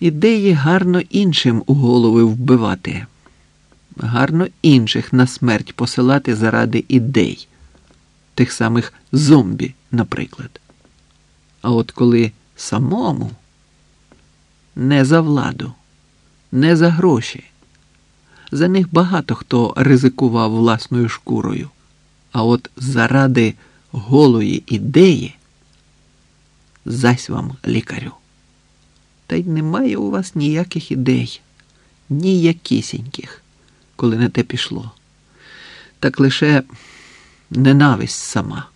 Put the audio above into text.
Ідеї гарно іншим у голови вбивати, гарно інших на смерть посилати заради ідей, тих самих зомбі, наприклад. А от коли самому не за владу, не за гроші. За них багато хто ризикував власною шкурою. А от заради голої ідеї зась вам лікарю. Та й немає у вас ніяких ідей, ніякісіньких, коли на те пішло. Так лише ненависть сама.